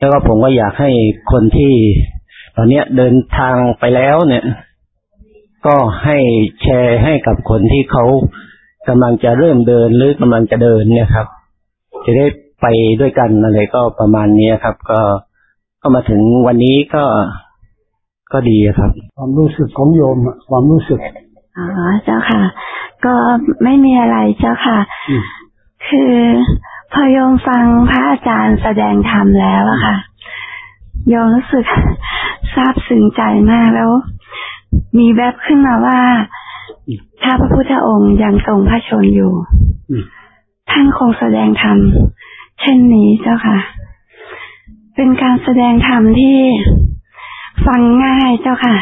แล้วก็ผมก็อยากให้คนที่ตอนเนี้ยเดินทางไปแล้วเนี่ย ก็ให้แชร์ให้กับคนที่เขากำลังจะเริ่มเดินหรือกำลังจะเดินเนี่ยครับ จะได้ไปด้วยกันอะไรก็ประมาณนี้ครับ ก็ก็มาถึงวันนี้ก็ก็ดีครับ ความรู้สึกของโยมอะความรู้สึกอ๋อเจ้าค่ะ ก็ไม่มีอะไรเจ้าค่ะอืมคือ พอโยมฟังพระอาจารย์แสดงธรรมแล้วอะค่ะโยมรู้สึกซาบซึ้งใจมากแล้ว มีแวบขึ้นมาว่า ถ้าพระพุทธองค์ยังทรงพระชนอยู่อืมท่านคงแสดงธรรมเช่นนี้เจ้าค่ะ เป็นการแสดงธรรมที่ฟังง่ายเจ้าค่ะ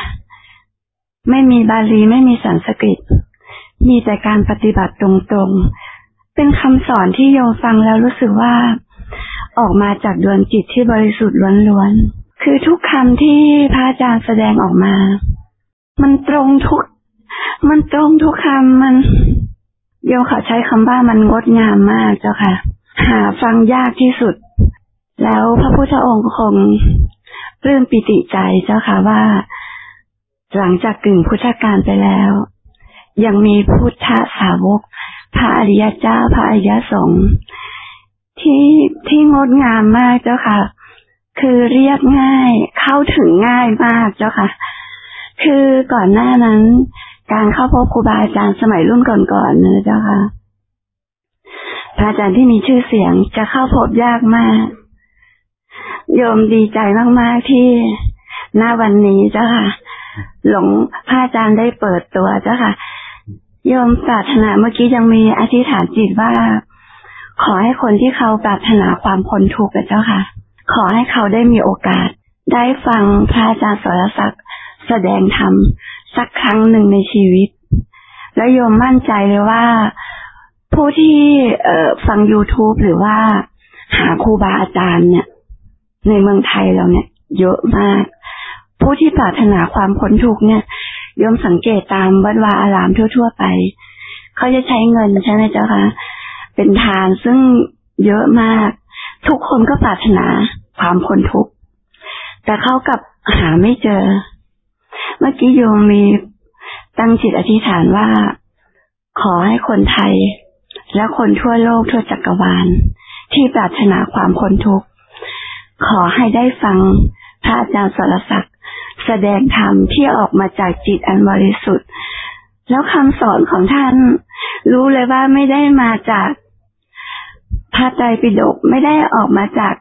ไม่มีบาลีไม่มีสันสกฤต มีแต่การปฏิบัติตรงๆ เป็นคำสอนที่โยมฟังแล้วรู้สึกว่าออกมาจากดวงจิตที่บริสุทธิ์ล้วนๆ คือทุกคำที่พระอาจารย์แสดงออกมา มันตรงทุก มันตรงทุกคำมัน โยมขอใช้คำว่ามันงดงามมากเจ้าค่ะ หาฟังยากที่สุด แล้วพระพุทธองค์คงปลื้มปิติใจเจ้าค่ะว่า หลังจากกึ่งพุทธกาลไปแล้ว ยังมีพุทธสาวก พระอริยเจ้าพระอริยสงฆ์ที่ที่งดงามมากเจ้าค่ะ คือเรียบง่ายเข้าถึงง่ายมากเจ้าค่ะ คือก่อนหน้านั้น การเข้าพบครูบาอาจารย์สมัยรุ่นก่อนๆนะเจ้าค่ะพระอาจารย์ที่มีชื่อเสียงจะเข้าพบยากมาก โยมดีใจมากๆที่หน้าวันนี้เจ้าค่ะ หลวงพระอาจารย์ได้เปิดตัวเจ้าค่ะ โยมปรารถนาเมื่อกี้ยังมีอธิษฐานจิตว่า ขอให้คนที่เขาปรารถนาความพ้นทุกข์เจ้าค่ะ ขอให้เขาได้มีโอกาส ได้ฟังพระอาจารย์สรศักดิ์แสดงธรรมสักครั้งหนึ่งในชีวิต และโยมมั่นใจเลยว่าผู้ที่เอฟัง YouTube หรือว่าหาครูบาอาจารย์เนี่ย ในเมืองไทยเราเนี่ย เยอะมาก ผู้ที่ปรารถนาความพ้นทุกข์เนี่ย โยมสังเกตตามวัดวาอารามทั่ว ๆ ไป เขาจะใช้เงินใช่ไหมเจ้าคะเป็นทานซึ่งเยอะมาก ทุกคนก็ปรารถนาความพ้นทุกข์แต่เขากับหาไม่เจอ เมื่อกี้โยมมีตั้งจิตอธิษฐานว่าขอให้คนไทย และคนทั่วโลกทั่วจักรวาล ที่ปรารถนาความพ้นทุกข์ขอให้ได้ฟังพระอาจารย์สรศักดิ์ แสดงธรรมที่ออกมาจากจิตอันบริสุทธิ์ แล้วคำสอนของท่าน รู้เลยว่าไม่ได้มาจากพระไตรปิฎกไม่ได้ออกมาจาก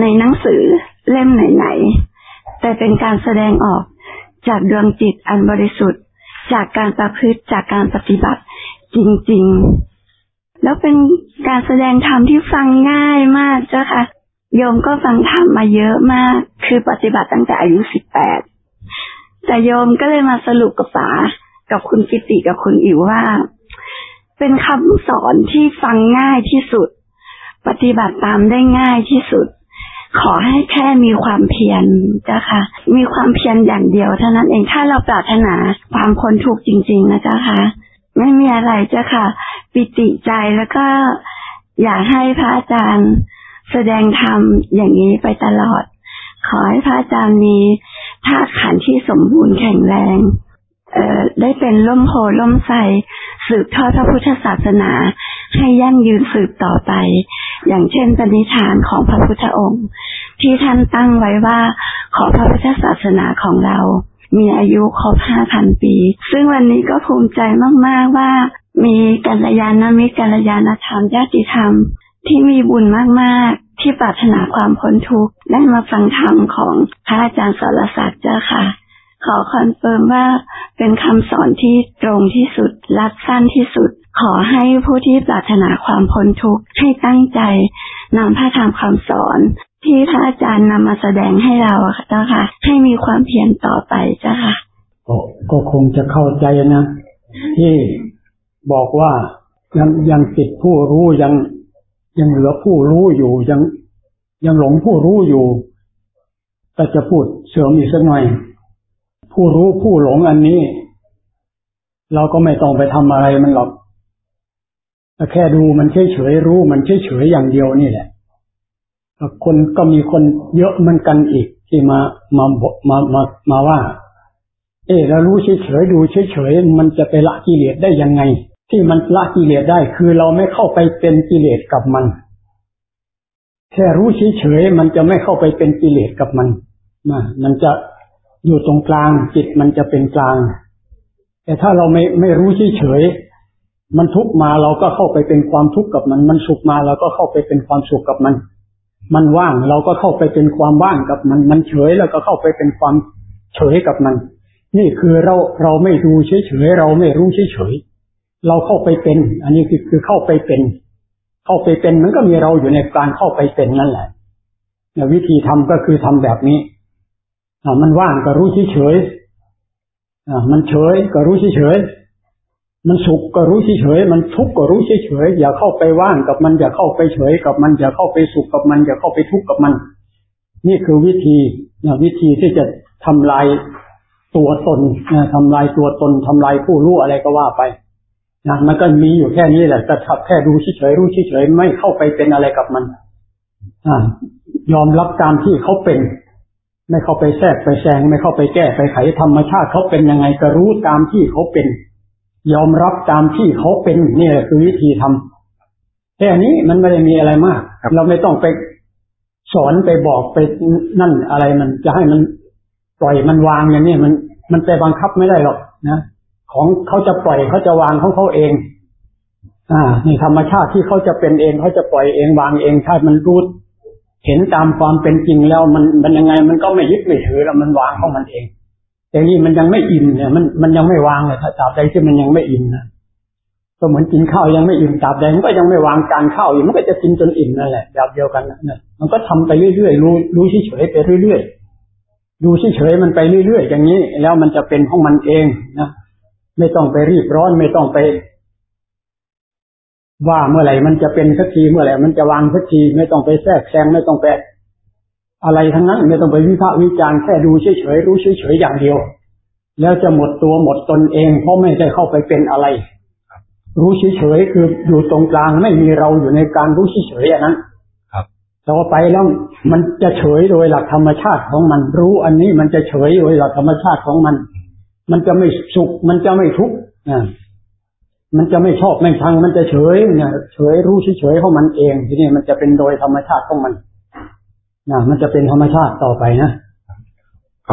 ในหนังสือเล่มไหนๆแต่เป็นการแสดงออกจากดวงจิตอันบริสุทธิ์ จากการประพฤติจากการปฏิบัติจริง ๆ แล้วเป็นการแสดงธรรมที่ฟังง่ายมากเจ้าค่ะ โยมก็ฟังธรรมมาเยอะมาก คือปฏิบัติตั้งแต่อายุสิบแปด แต่โยมก็เลยมาสรุปกับป๋ากับคุณกิติกับคุณอิ๋วว่า เป็นคำสอนที่ฟังง่ายที่สุด ปฏิบัติตามได้ง่ายที่สุด ขอให้แค่มีความเพียรเจ้าค่ะ มีความเพียรอย่างเดียวเท่านั้นเอง ถ้าเราปรารถนาความพ้นทุกข์จริง ๆ นะเจ้าค่ะ ไม่มีอะไรเจ้าค่ะ ปิติใจแล้วก็อยากให้พระอาจารย์ แสดงธรรมอย่างนี้ไปตลอด ขอให้พระอาจารย์มีธาตุขันธ์ที่สมบูรณ์แข็งแรงเอ่อได้เป็นล่มโพล่มไทรสืบทอดพระพุทธศาสนา ให้ยั่งยืนสืบต่อไป อย่างเช่นปณิธานของพระพุทธองค์ ที่ท่านตั้งไว้ว่าขอพระพุทธศาสนาของเรา มีอายุครบห้าพันปี ซึ่งวันนี้ก็ภูมิใจมาก ๆ ว่ามีกัลยาณมิตรกัลยาณธรรมญาติธรรม ที่มีบุญมากๆ ที่ปรารถนาความพ้นทุกข์ได้มาฟังธรรมของพระอาจารย์สรศักดิ์เจ้าค่ะ ขอ confirm ว่าเป็นคำสอนที่ตรงที่สุดลัดสั้นที่สุด ขอให้ผู้ที่ปรารถนาความพ้นทุกข์ให้ตั้งใจนำพระธรรมคำสอนที่พระอาจารย์นำมาแสดงให้เราค่ะเจ้าค่ะ ให้มีความเพียรต่อไปเจ้าค่ะกก็คงจะเข้าใจนะ ที่บอกว่ายังยังติดผู้รู้ยัง ยังเหลือผู้รู้อยู่ยังยังหลงผู้รู้อยู่แต่จะพูดเสริมอีกสักหน่อย ผู้รู้ผู้หลงอันนี้ เราก็ไม่ต้องไปทำอะไรมันหรอกแต่แค่ดูมันเฉยเฉยๆรู้มันเฉยเฉยๆอย่างเดียวนี่แหละคนก็มีคนเยอะเหมือนกันอีกที่มามามามามาว่า เออเรารู้เฉยๆดูเฉยๆมันจะไปละกิเลสได้ยังไง ที่มันละกิเลสได้คือเราไม่เข้าไปเป็นกิเลสกับมัน แค่รู้เฉยๆมันจะไม่เข้าไปเป็นกิเลสกับมันนะมันจะอยู่ตรงกลางจิตมันจะเป็นกลาง แต่ถ้าเราไม่ไม่รู้เฉยๆมันทุกมาเราก็เข้าไปเป็นความทุกข์กับมัน มันสุขมาเราก็เข้าไปเป็นความสุขกับมัน มันว่างเราก็เข้าไปเป็นความว่างกับมัน มันเฉยแล้วก็เข้าไปเป็นความเฉยกับมัน นี่คือเราเราไม่ดูเฉยๆเราไม่รู้เฉยๆ เราเข้าไปเป็น อันนี้คือคือเข้าไปเป็น เข้าไปเป็นมันก็มีเราอยู่ในการเข้าไปเป็นนั่นแหละวิธีทำก็คือทำแบบนี้มันว่างก็รู้เฉยๆมันเฉยก็รู้เฉยๆมันสุขก็รู้เฉยๆมันทุกข์ก็รู้เฉยๆอย่าเข้าไปว่างกับมันอย่าเข้าไปเฉยกับมันอย่าเข้าไปสุขกับมันอย่าเข้าไปทุกข์กับมัน นี่คือวิธีวิธีที่จะทำลายตัวตนทำลายตัวตนทำลายผู้รู้อะไรก็ว่าไป นะมันก็มีอยู่แค่นี้แหละแต่แค่ดูเฉยๆรู้เฉยๆไม่เข้าไปเป็นอะไรกับมันอยอมรับตามที่เขาเป็น ไม่เข้าไปแทรกไปแซงไม่เข้าไปแก้ไปไขธรรมชาติเขาเป็นยังไงก็รู้ตามที่เขาเป็น ยอมรับตามที่เขาเป็นนี่แหละคือวิธีทำแค่นี้มันไม่ได้มีอะไรมากเราไม่ต้องไปสอนไปบอกไปนั่นอะไรมันจะให้มันปล่อยมันวางอย่างนี้มันมันไปบังคับไม่ได้หรอกนะ ของเขาจะปล่อยเขาจะวางของเขาเอง อ่านี่ธรรมชาติที่เขาจะเป็นเองเขาจะปล่อยเองวางเองถ้ามันรู้เห็นตามความเป็นจริงแล้วมันมันยังไง มันก็ไม่ยึดไม่ถือแล้วมันวางของมันเอง แต่นี่มันยังไม่อิ่มเนี่ยมันมันยังไม่วางเลยถ้าตราบใดที่มันยังไม่อิ่มนะก็เหมือนกินข้าวยังไม่อิ่มตราบใดมันก็ยังไม่วางการข้าวอยู่มันก็จะกินจนอิ่มนั่นแหละแบบเดียวกันนะมันก็ทำไปเรื่อยๆรู้รู้เฉยๆไปเรื่อยๆดูเฉยๆมันไปเรื่อยๆอย่างนี้ แล้วมันจะเป็นของมันเองนะ ไม่ต้องไปรีบร้อนไม่ต้องไป ว่าเมื่อไหร่มันจะเป็นสักทีเมื่อไหร่มันจะวางสักทีไม่ต้องไปแทรกแซงไม่ต้องไปอะไรทั้งนั้นไม่ต้องไปวิพากษ์วิจารณ์แค่ดูเฉยๆรู้เฉยๆอย่างเดียว แล้วจะหมดตัวหมดตนเอง เพราะไม่ได้เข้าไปเป็นอะไร รู้เฉยๆคืออยู่ตรงกลางไม่มีเราอยู่ในการรู้เฉยๆอันนั้นครับต่อไปแล้วมันจะเฉยโดยหลักธรรมชาติของมัน รู้อันนี้มันจะเฉยโดยหลักธรรมชาติของมัน มันจะไม่สุข มันจะไม่ทุกข์มันจะไม่ชอบไม่ชัง มันจะเฉยเนี่ยเฉยรู้เฉยของมันเอง ทีนี้มันจะเป็นโดยธรรมชาติของมันนะมันจะเป็นธรรมชาติต่อไปนะ